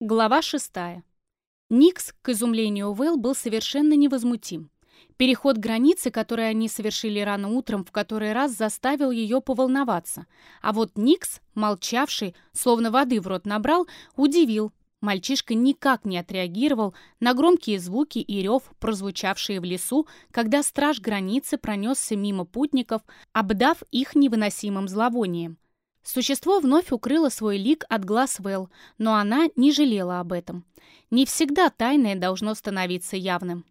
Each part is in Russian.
Глава шестая. Никс, к изумлению Вэл, был совершенно невозмутим. Переход границы, который они совершили рано утром, в который раз заставил ее поволноваться. А вот Никс, молчавший, словно воды в рот набрал, удивил. Мальчишка никак не отреагировал на громкие звуки и рев, прозвучавшие в лесу, когда страж границы пронесся мимо путников, обдав их невыносимым зловонием. Существо вновь укрыло свой лик от глаз Вэл, но она не жалела об этом. Не всегда тайное должно становиться явным.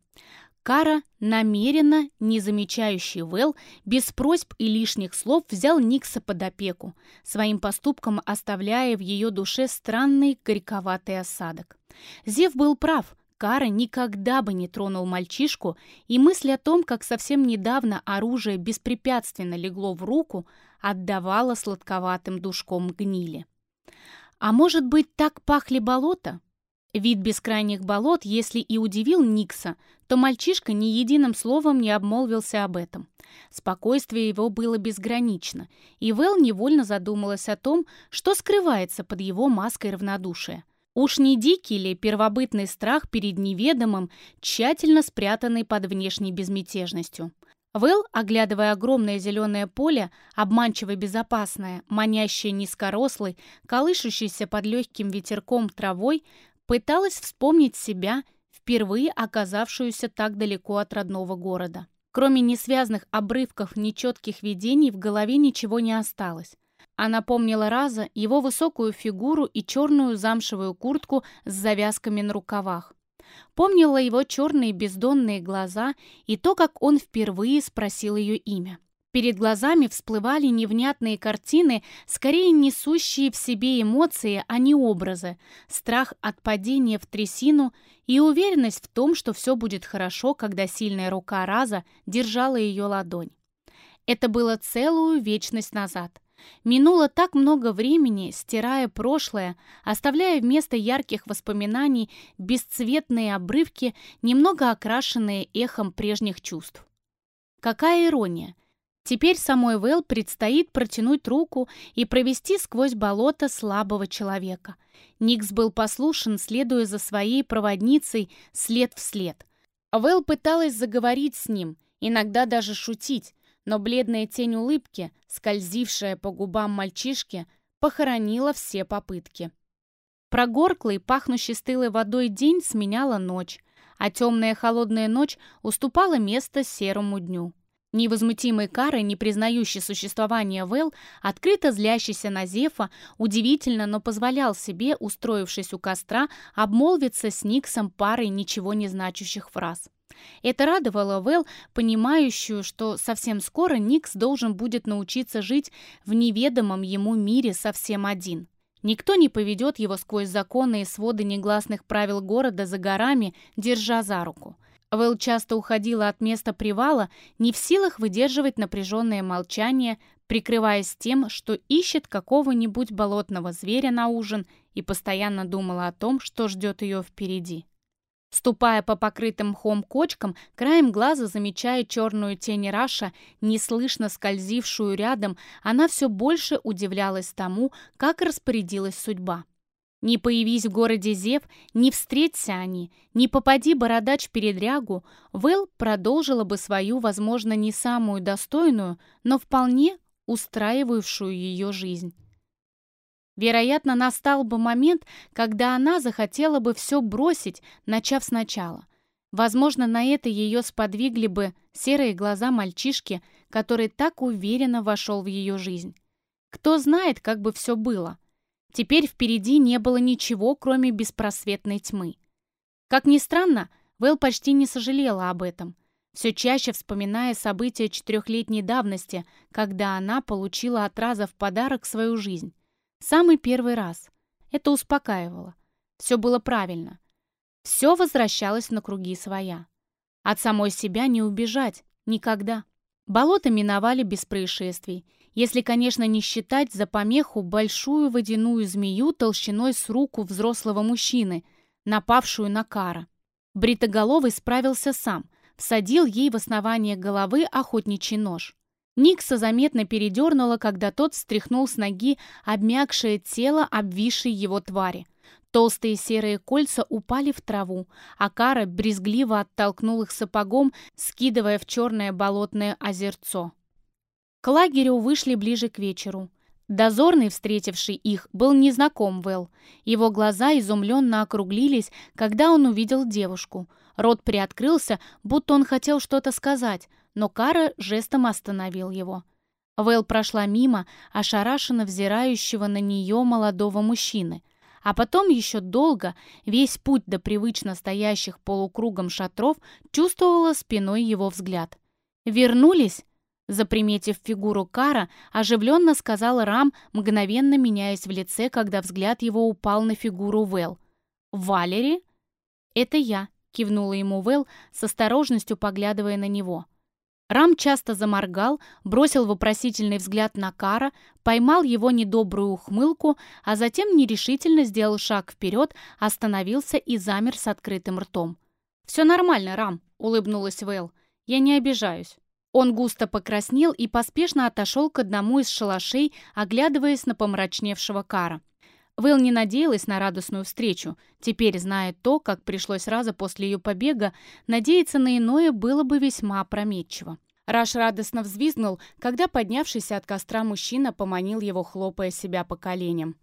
Кара, намеренно не замечающий Вэл, без просьб и лишних слов взял Никса под опеку, своим поступком оставляя в ее душе странный горьковатый осадок. Зев был прав, Кара никогда бы не тронул мальчишку, и мысль о том, как совсем недавно оружие беспрепятственно легло в руку, отдавала сладковатым душком гнили. А может быть, так пахли болота? Вид бескрайних болот, если и удивил Никса, то мальчишка ни единым словом не обмолвился об этом. Спокойствие его было безгранично, и Вэл невольно задумалась о том, что скрывается под его маской равнодушия. Уж не дикий ли первобытный страх перед неведомым, тщательно спрятанный под внешней безмятежностью? Вэл, оглядывая огромное зеленое поле, обманчиво безопасное, манящее низкорослой, колышущейся под легким ветерком травой, пыталась вспомнить себя, впервые оказавшуюся так далеко от родного города. Кроме несвязных обрывков нечетких видений в голове ничего не осталось. Она помнила Раза, его высокую фигуру и черную замшевую куртку с завязками на рукавах. Помнила его черные бездонные глаза и то, как он впервые спросил ее имя. Перед глазами всплывали невнятные картины, скорее несущие в себе эмоции, а не образы, страх от падения в трясину и уверенность в том, что все будет хорошо, когда сильная рука Раза держала ее ладонь. Это было целую вечность назад. Минуло так много времени, стирая прошлое, оставляя вместо ярких воспоминаний бесцветные обрывки, немного окрашенные эхом прежних чувств. Какая ирония! Теперь самой Вэл предстоит протянуть руку и провести сквозь болото слабого человека. Никс был послушен, следуя за своей проводницей след в след. Вэл пыталась заговорить с ним, иногда даже шутить, но бледная тень улыбки, скользившая по губам мальчишки, похоронила все попытки. Прогорклый, пахнущий стылой водой день сменяла ночь, а темная холодная ночь уступала место серому дню. Невозмутимый Кара, не признающий существования Вэл, открыто злящийся на Зефа, удивительно, но позволял себе, устроившись у костра, обмолвиться с Никсом парой ничего не значащих фраз. Это радовало Вэл, понимающую, что совсем скоро Никс должен будет научиться жить в неведомом ему мире совсем один. Никто не поведет его сквозь законы и своды негласных правил города за горами, держа за руку. Вэл часто уходила от места привала, не в силах выдерживать напряженное молчание, прикрываясь тем, что ищет какого-нибудь болотного зверя на ужин и постоянно думала о том, что ждет ее впереди. Ступая по покрытым мхом кочкам, краем глаза замечая черную тень Раша, неслышно скользившую рядом, она все больше удивлялась тому, как распорядилась судьба. Не появись в городе Зев, не встреться они, не попади бородач передрягу, Вэл продолжила бы свою, возможно, не самую достойную, но вполне устраивавшую ее жизнь. Вероятно, настал бы момент, когда она захотела бы все бросить, начав сначала. Возможно, на это ее сподвигли бы серые глаза мальчишки, который так уверенно вошел в ее жизнь. Кто знает, как бы все было. Теперь впереди не было ничего, кроме беспросветной тьмы. Как ни странно, Вэл почти не сожалела об этом, все чаще вспоминая события четырехлетней давности, когда она получила от Раза в подарок свою жизнь. Самый первый раз. Это успокаивало. Все было правильно. Все возвращалось на круги своя. От самой себя не убежать. Никогда. Болото миновали без происшествий, если, конечно, не считать за помеху большую водяную змею толщиной с руку взрослого мужчины, напавшую на Кара. Бритоголовый справился сам, всадил ей в основание головы охотничий нож. Никса заметно передернула, когда тот стряхнул с ноги обмякшее тело обвисшей его твари. Толстые серые кольца упали в траву, а Кара брезгливо оттолкнул их сапогом, скидывая в черное болотное озерцо. К лагерю вышли ближе к вечеру. Дозорный, встретивший их, был незнаком Вэл. Его глаза изумленно округлились, когда он увидел девушку. Рот приоткрылся, будто он хотел что-то сказать, но Кара жестом остановил его. Вэл прошла мимо, ошарашенно взирающего на нее молодого мужчины. А потом еще долго, весь путь до привычно стоящих полукругом шатров, чувствовала спиной его взгляд. «Вернулись?» Заприметив фигуру Кара, оживленно сказал Рам, мгновенно меняясь в лице, когда взгляд его упал на фигуру Вэл. «Валери?» «Это я», — кивнула ему Вэл, с осторожностью поглядывая на него. Рам часто заморгал, бросил вопросительный взгляд на Кара, поймал его недобрую ухмылку, а затем нерешительно сделал шаг вперед, остановился и замер с открытым ртом. «Все нормально, Рам», — улыбнулась Вэл. «Я не обижаюсь». Он густо покраснел и поспешно отошел к одному из шалашей, оглядываясь на помрачневшего Кара. Вэл не надеялась на радостную встречу. Теперь, зная то, как пришлось сразу после ее побега, надеяться на иное было бы весьма опрометчиво. Раш радостно взвизгнул, когда поднявшийся от костра мужчина поманил его, хлопая себя по коленям.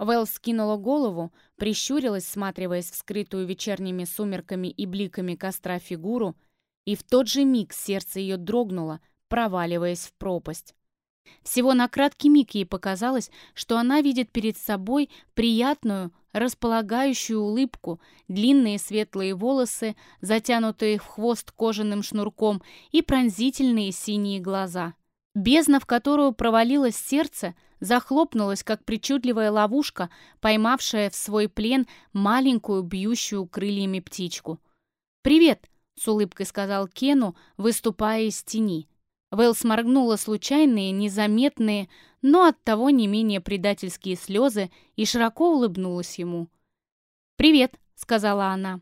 Вэл скинула голову, прищурилась, всматриваясь в скрытую вечерними сумерками и бликами костра фигуру — и в тот же миг сердце ее дрогнуло, проваливаясь в пропасть. Всего на краткий миг ей показалось, что она видит перед собой приятную, располагающую улыбку, длинные светлые волосы, затянутые в хвост кожаным шнурком и пронзительные синие глаза. Бездна, в которую провалилось сердце, захлопнулась, как причудливая ловушка, поймавшая в свой плен маленькую, бьющую крыльями птичку. «Привет!» — с улыбкой сказал Кену, выступая из тени. Вэл сморгнула случайные, незаметные, но оттого не менее предательские слезы и широко улыбнулась ему. «Привет», — сказала она.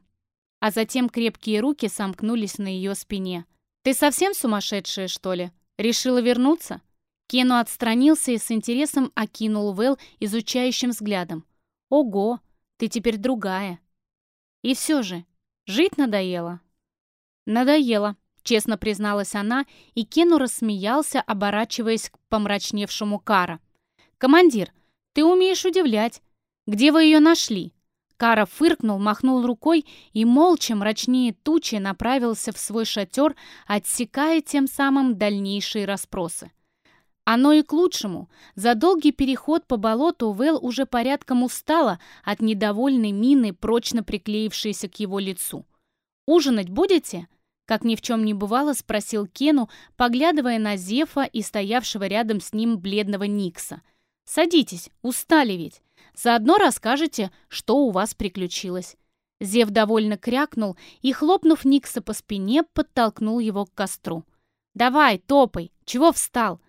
А затем крепкие руки сомкнулись на ее спине. «Ты совсем сумасшедшая, что ли? Решила вернуться?» Кену отстранился и с интересом окинул Вэл изучающим взглядом. «Ого, ты теперь другая». «И все же, жить надоело?» «Надоело», — честно призналась она, и Кену рассмеялся, оборачиваясь к помрачневшему Кара. «Командир, ты умеешь удивлять. Где вы ее нашли?» Кара фыркнул, махнул рукой и, молча, мрачнее тучи, направился в свой шатер, отсекая тем самым дальнейшие расспросы. Оно и к лучшему. За долгий переход по болоту Вэл уже порядком устала от недовольной мины, прочно приклеившейся к его лицу. «Ужинать будете?» Как ни в чем не бывало, спросил Кену, поглядывая на Зефа и стоявшего рядом с ним бледного Никса. «Садитесь, устали ведь. Заодно расскажете, что у вас приключилось». Зев довольно крякнул и, хлопнув Никса по спине, подтолкнул его к костру. «Давай, топай! Чего встал?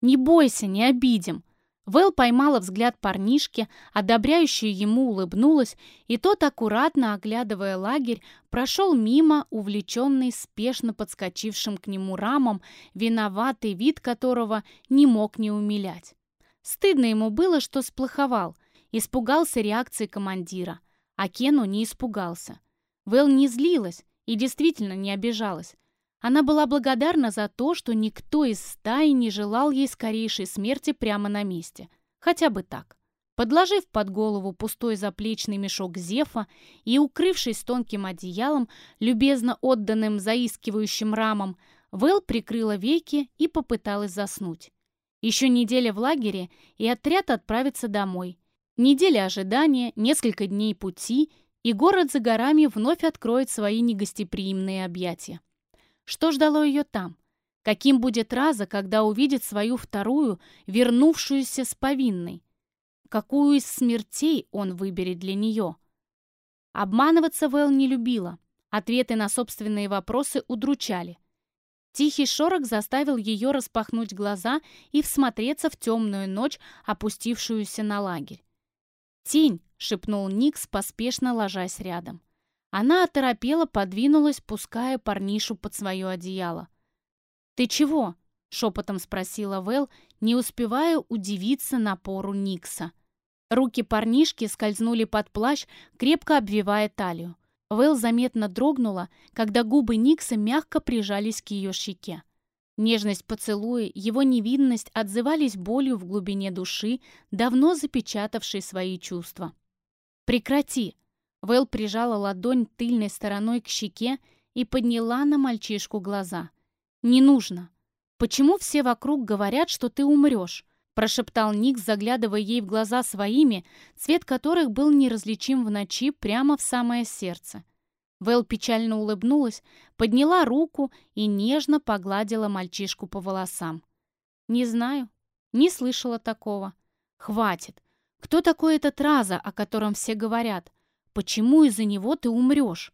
Не бойся, не обидим!» Вэл поймала взгляд парнишки, одобряющая ему улыбнулась, и тот, аккуратно оглядывая лагерь, прошел мимо, увлеченный спешно подскочившим к нему рамом, виноватый вид которого не мог не умилять. Стыдно ему было, что сплоховал, испугался реакции командира, а Кену не испугался. Вэл не злилась и действительно не обижалась. Она была благодарна за то, что никто из стаи не желал ей скорейшей смерти прямо на месте. Хотя бы так. Подложив под голову пустой заплечный мешок Зефа и укрывшись тонким одеялом, любезно отданным заискивающим рамам, Вэл прикрыла веки и попыталась заснуть. Еще неделя в лагере, и отряд отправится домой. Неделя ожидания, несколько дней пути, и город за горами вновь откроет свои негостеприимные объятия. Что ждало ее там? Каким будет Раза, когда увидит свою вторую, вернувшуюся с повинной? Какую из смертей он выберет для нее? Обманываться Вэл не любила. Ответы на собственные вопросы удручали. Тихий шорох заставил ее распахнуть глаза и всмотреться в темную ночь, опустившуюся на лагерь. «Тень!» — шепнул Никс, поспешно ложась рядом. Она оторопела, подвинулась, пуская парнишу под свое одеяло. «Ты чего?» — шепотом спросила Вэл, не успевая удивиться напору Никса. Руки парнишки скользнули под плащ, крепко обвивая талию. Вэл заметно дрогнула, когда губы Никса мягко прижались к ее щеке. Нежность поцелуя, его невинность отзывались болью в глубине души, давно запечатавшей свои чувства. «Прекрати!» Вэл прижала ладонь тыльной стороной к щеке и подняла на мальчишку глаза. «Не нужно. Почему все вокруг говорят, что ты умрешь?» прошептал Ник, заглядывая ей в глаза своими, цвет которых был неразличим в ночи прямо в самое сердце. Вэл печально улыбнулась, подняла руку и нежно погладила мальчишку по волосам. «Не знаю, не слышала такого. Хватит. Кто такой этот Раза, о котором все говорят? Почему из-за него ты умрешь?»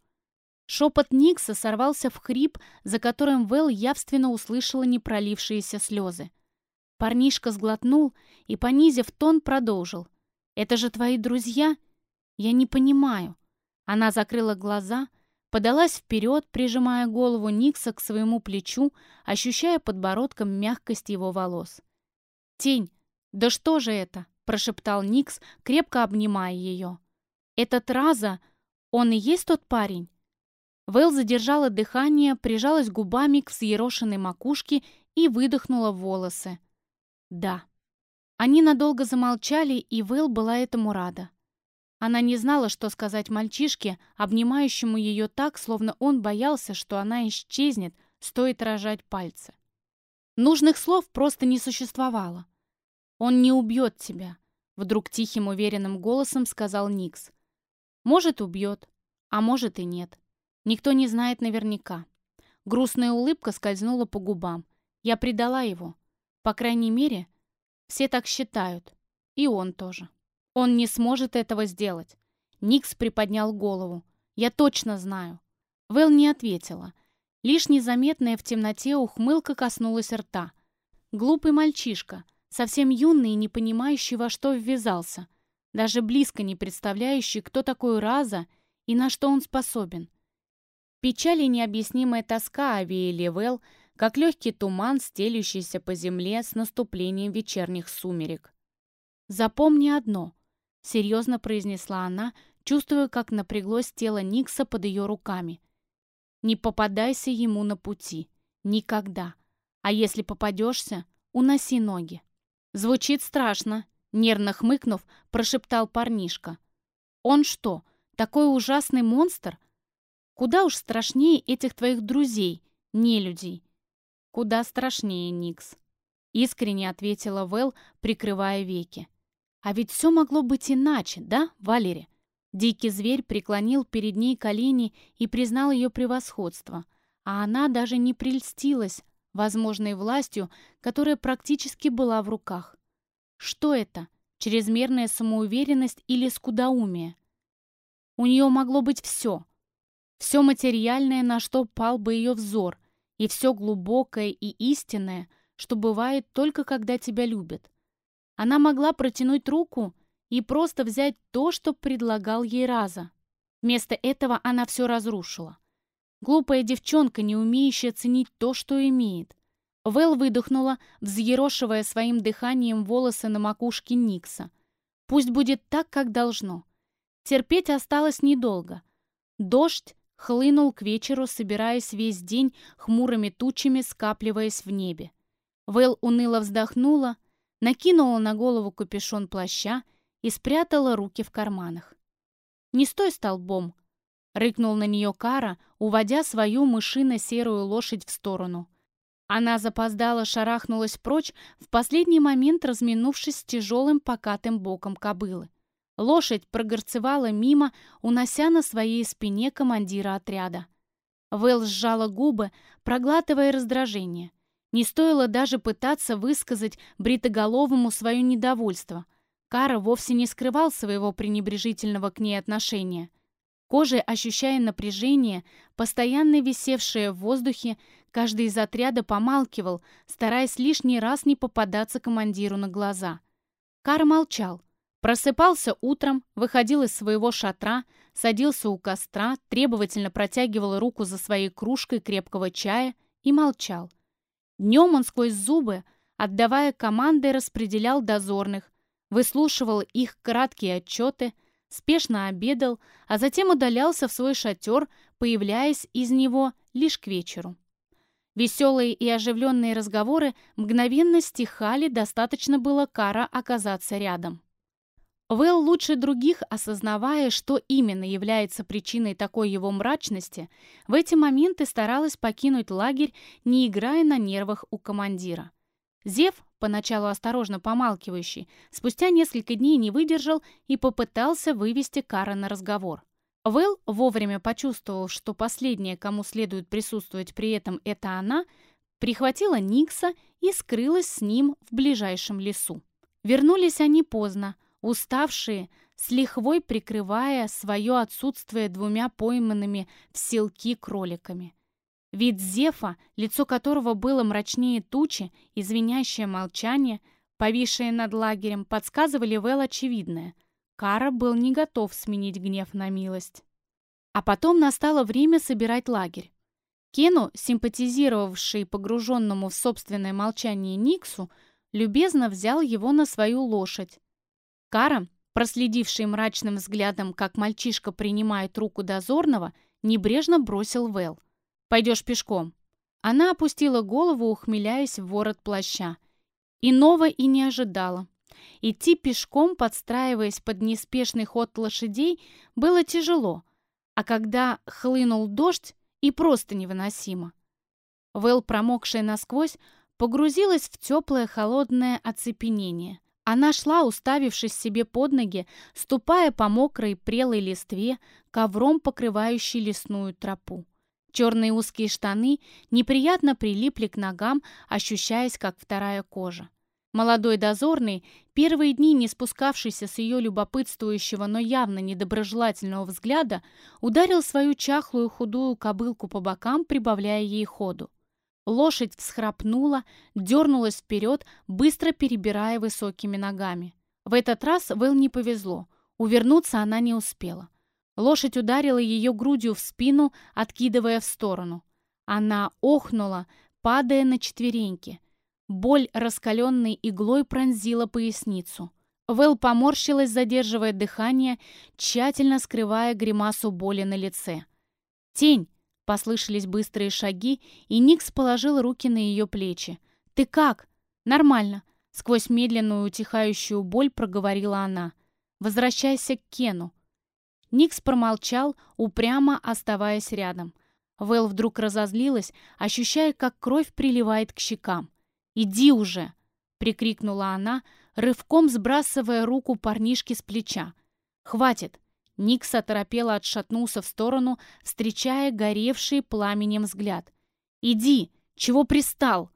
Шепот Никса сорвался в хрип, за которым Вэл явственно услышала непролившиеся слезы. Парнишка сглотнул и, понизив тон, продолжил. «Это же твои друзья? Я не понимаю». Она закрыла глаза, подалась вперед, прижимая голову Никса к своему плечу, ощущая подбородком мягкость его волос. «Тень, да что же это?» – прошептал Никс, крепко обнимая ее. «Этот Раза, он и есть тот парень?» Вэл задержала дыхание, прижалась губами к взъерошенной макушке и выдохнула волосы. «Да». Они надолго замолчали, и Вэл была этому рада. Она не знала, что сказать мальчишке, обнимающему ее так, словно он боялся, что она исчезнет, стоит рожать пальцы. Нужных слов просто не существовало. «Он не убьет тебя», — вдруг тихим уверенным голосом сказал Никс. «Может, убьет, а может и нет. Никто не знает наверняка». Грустная улыбка скользнула по губам. «Я предала его. По крайней мере, все так считают. И он тоже. Он не сможет этого сделать. Никс приподнял голову. Я точно знаю. Вэл не ответила. Лишь незаметная в темноте ухмылка коснулась рта. Глупый мальчишка, совсем юный и не понимающий, во что ввязался. Даже близко не представляющий, кто такой Раза и на что он способен. Печаль и необъяснимая тоска овеяли Вэл, как легкий туман, стелющийся по земле с наступлением вечерних сумерек. «Запомни одно», — серьезно произнесла она, чувствуя, как напряглось тело Никса под ее руками. «Не попадайся ему на пути. Никогда. А если попадешься, уноси ноги». «Звучит страшно», — нервно хмыкнув, прошептал парнишка. «Он что, такой ужасный монстр? Куда уж страшнее этих твоих друзей, нелюдей. «Куда страшнее, Никс», — искренне ответила Вэл, прикрывая веки. «А ведь все могло быть иначе, да, Валери?» Дикий зверь преклонил перед ней колени и признал ее превосходство, а она даже не прельстилась возможной властью, которая практически была в руках. Что это? Чрезмерная самоуверенность или скудоумие? У нее могло быть все. Все материальное, на что пал бы ее взор, и все глубокое и истинное, что бывает только когда тебя любят. Она могла протянуть руку и просто взять то, что предлагал ей Раза. Вместо этого она все разрушила. Глупая девчонка, не умеющая ценить то, что имеет. Вэл выдохнула, взъерошивая своим дыханием волосы на макушке Никса. Пусть будет так, как должно. Терпеть осталось недолго. Дождь хлынул к вечеру, собираясь весь день хмурыми тучами, скапливаясь в небе. Вэл уныло вздохнула, накинула на голову капюшон плаща и спрятала руки в карманах. «Не стой столбом!» — рыкнул на нее Кара, уводя свою мышино-серую лошадь в сторону. Она запоздала, шарахнулась прочь, в последний момент разминувшись с тяжелым покатым боком кобылы. Лошадь прогорцевала мимо, унося на своей спине командира отряда. Вэл сжала губы, проглатывая раздражение. Не стоило даже пытаться высказать бритоголовому свое недовольство. Кара вовсе не скрывал своего пренебрежительного к ней отношения. Кожей ощущая напряжение, постоянно висевшее в воздухе, каждый из отряда помалкивал, стараясь лишний раз не попадаться командиру на глаза. Кара молчал, Просыпался утром, выходил из своего шатра, садился у костра, требовательно протягивал руку за своей кружкой крепкого чая и молчал. Днем он сквозь зубы, отдавая команды, распределял дозорных, выслушивал их краткие отчеты, спешно обедал, а затем удалялся в свой шатер, появляясь из него лишь к вечеру. Веселые и оживленные разговоры мгновенно стихали, достаточно было Кара оказаться рядом. Вэл лучше других, осознавая, что именно является причиной такой его мрачности, в эти моменты старалась покинуть лагерь, не играя на нервах у командира. Зев, поначалу осторожно помалкивающий, спустя несколько дней не выдержал и попытался вывести Кара на разговор. Вэл, вовремя почувствовав, что последняя, кому следует присутствовать при этом, это она, прихватила Никса и скрылась с ним в ближайшем лесу. Вернулись они поздно, уставшие, с лихвой прикрывая свое отсутствие двумя пойманными в селки кроликами. Вид Зефа, лицо которого было мрачнее тучи, извиняющее молчание, повисшее над лагерем, подсказывали Вэл очевидное. Кара был не готов сменить гнев на милость. А потом настало время собирать лагерь. Кену, симпатизировавший погруженному в собственное молчание Никсу, любезно взял его на свою лошадь, Кара, проследивший мрачным взглядом, как мальчишка принимает руку дозорного, небрежно бросил Вэл. «Пойдешь пешком». Она опустила голову, ухмыляясь в ворот плаща. Иного и не ожидала. Идти пешком, подстраиваясь под неспешный ход лошадей, было тяжело, а когда хлынул дождь, и просто невыносимо. Вэл, промокшая насквозь, погрузилась в теплое холодное оцепенение. Она шла, уставившись себе под ноги, ступая по мокрой прелой листве, ковром покрывающей лесную тропу. Черные узкие штаны неприятно прилипли к ногам, ощущаясь как вторая кожа. Молодой дозорный, первые дни не спускавшийся с ее любопытствующего, но явно недоброжелательного взгляда, ударил свою чахлую худую кобылку по бокам, прибавляя ей ходу. Лошадь всхрапнула, дернулась вперед, быстро перебирая высокими ногами. В этот раз Вэл не повезло. Увернуться она не успела. Лошадь ударила ее грудью в спину, откидывая в сторону. Она охнула, падая на четвереньки. Боль раскаленной иглой пронзила поясницу. Вэл поморщилась, задерживая дыхание, тщательно скрывая гримасу боли на лице. Тень, Послышались быстрые шаги, и Никс положил руки на ее плечи. «Ты как?» «Нормально», — сквозь медленную утихающую боль проговорила она. «Возвращайся к Кену». Никс промолчал, упрямо оставаясь рядом. Вэл вдруг разозлилась, ощущая, как кровь приливает к щекам. «Иди уже!» — прикрикнула она, рывком сбрасывая руку парнишки с плеча. «Хватит! Никс оторопело отшатнулся в сторону, встречая горевший пламенем взгляд. «Иди! Чего пристал?»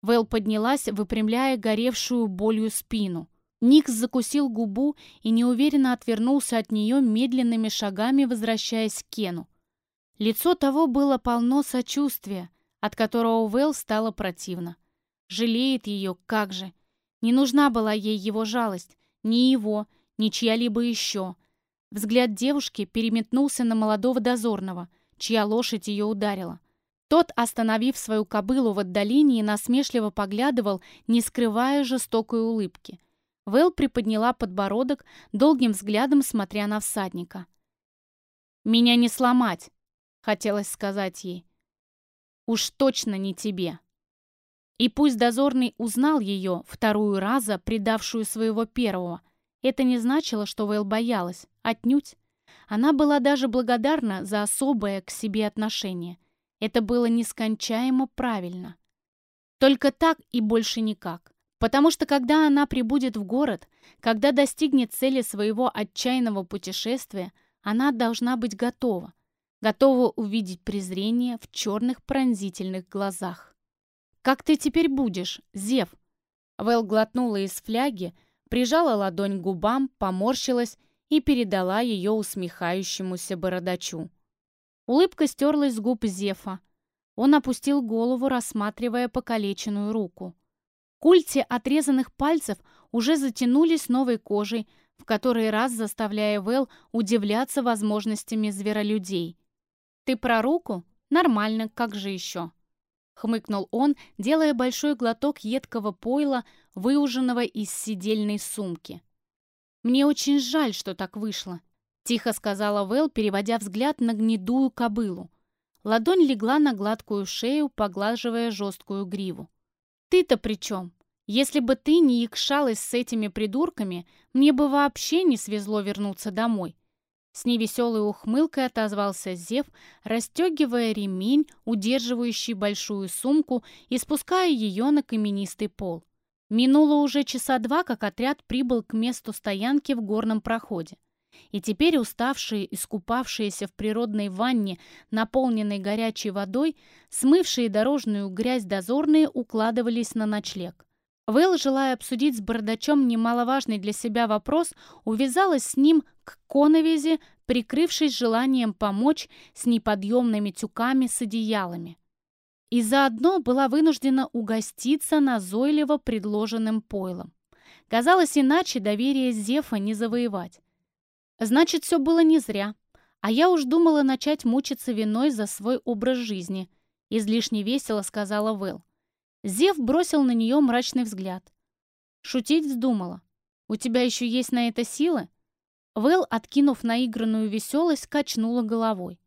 Вэл поднялась, выпрямляя горевшую болью спину. Никс закусил губу и неуверенно отвернулся от нее медленными шагами, возвращаясь к Кену. Лицо того было полно сочувствия, от которого Вэл стало противно. Жалеет ее, как же. Не нужна была ей его жалость, ни его, ни чья-либо еще — Взгляд девушки переметнулся на молодого дозорного, чья лошадь ее ударила. Тот, остановив свою кобылу в отдалении, насмешливо поглядывал, не скрывая жестокой улыбки. Вэл приподняла подбородок, долгим взглядом смотря на всадника. «Меня не сломать!» — хотелось сказать ей. «Уж точно не тебе!» И пусть дозорный узнал ее, вторую раза предавшую своего первого, это не значило, что Вэл боялась. Отнюдь. Она была даже благодарна за особое к себе отношение. Это было нескончаемо правильно. Только так и больше никак. Потому что когда она прибудет в город, когда достигнет цели своего отчаянного путешествия, она должна быть готова. Готова увидеть презрение в черных пронзительных глазах. «Как ты теперь будешь, Зев?» Вэл глотнула из фляги, прижала ладонь к губам, поморщилась и передала ее усмехающемуся бородачу. Улыбка стерлась с губ Зефа. Он опустил голову, рассматривая покалеченную руку. Культи отрезанных пальцев уже затянулись новой кожей, в который раз заставляя Вэл удивляться возможностями зверолюдей. «Ты про руку? Нормально, как же еще?» хмыкнул он, делая большой глоток едкого пойла, выуженного из сидельной сумки. Мне очень жаль, что так вышло», — тихо сказала Вэл, переводя взгляд на гнедую кобылу. Ладонь легла на гладкую шею, поглаживая жесткую гриву. «Ты-то при чем? Если бы ты не якшалась с этими придурками, мне бы вообще не свезло вернуться домой». С невеселой ухмылкой отозвался Зев, расстегивая ремень, удерживающий большую сумку и спуская ее на каменистый пол. Минуло уже часа два, как отряд прибыл к месту стоянки в горном проходе. И теперь уставшие, искупавшиеся в природной ванне, наполненной горячей водой, смывшие дорожную грязь дозорные укладывались на ночлег. Вэл, желая обсудить с бородачом немаловажный для себя вопрос, увязалась с ним к коновизе, прикрывшись желанием помочь с неподъемными тюками с одеялами и заодно была вынуждена угоститься назойливо предложенным пойлом. Казалось, иначе доверие Зефа не завоевать. Значит, все было не зря. А я уж думала начать мучиться виной за свой образ жизни. Излишне весело сказала Вэл. Зев бросил на нее мрачный взгляд. Шутить вздумала. «У тебя еще есть на это силы?» Вэл, откинув наигранную веселость, качнула головой.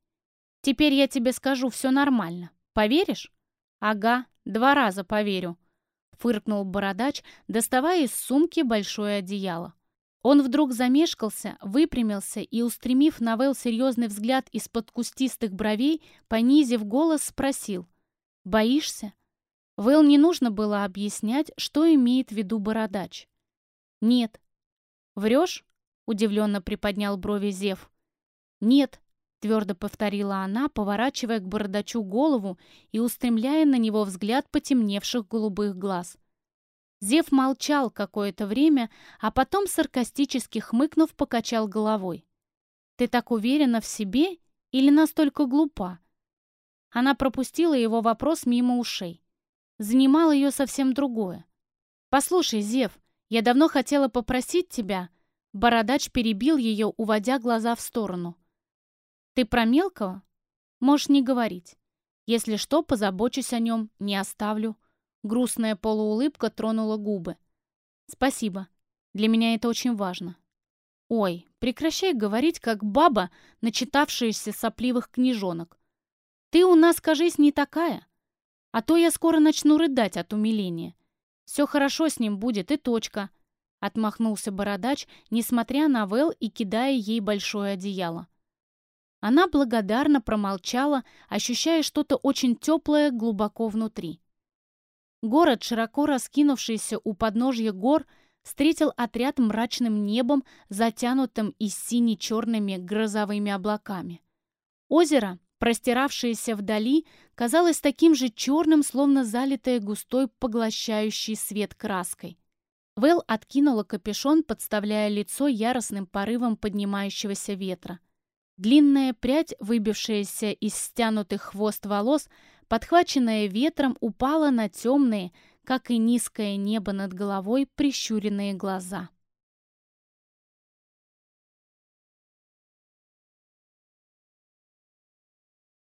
«Теперь я тебе скажу, все нормально. Поверишь?» «Ага, два раза поверю», — фыркнул бородач, доставая из сумки большое одеяло. Он вдруг замешкался, выпрямился и, устремив на Вэл серьезный взгляд из-под кустистых бровей, понизив голос, спросил. «Боишься?» Вэл не нужно было объяснять, что имеет в виду бородач. «Нет». «Врешь?» — удивленно приподнял брови Зев. «Нет», твердо повторила она, поворачивая к бородачу голову и устремляя на него взгляд потемневших голубых глаз. Зев молчал какое-то время, а потом, саркастически хмыкнув, покачал головой. «Ты так уверена в себе или настолько глупа?» Она пропустила его вопрос мимо ушей. Занимало ее совсем другое. «Послушай, Зев, я давно хотела попросить тебя...» Бородач перебил ее, уводя глаза в сторону. Ты про мелкого? Можешь не говорить. Если что, позабочусь о нем, не оставлю. Грустная полуулыбка тронула губы. Спасибо. Для меня это очень важно. Ой, прекращай говорить, как баба, начитавшаяся сопливых книжонок. Ты у нас, кажись, не такая. А то я скоро начну рыдать от умиления. Все хорошо с ним будет, и точка. Отмахнулся бородач, несмотря на Вэл и кидая ей большое одеяло. Она благодарно промолчала, ощущая что-то очень теплое глубоко внутри. Город, широко раскинувшийся у подножья гор, встретил отряд мрачным небом, затянутым и сине-черными грозовыми облаками. Озеро, простиравшееся вдали, казалось таким же черным, словно залитое густой поглощающий свет краской. Вэл откинула капюшон, подставляя лицо яростным порывом поднимающегося ветра. Длинная прядь, выбившаяся из стянутых хвост волос, подхваченная ветром, упала на темные, как и низкое небо над головой, прищуренные глаза.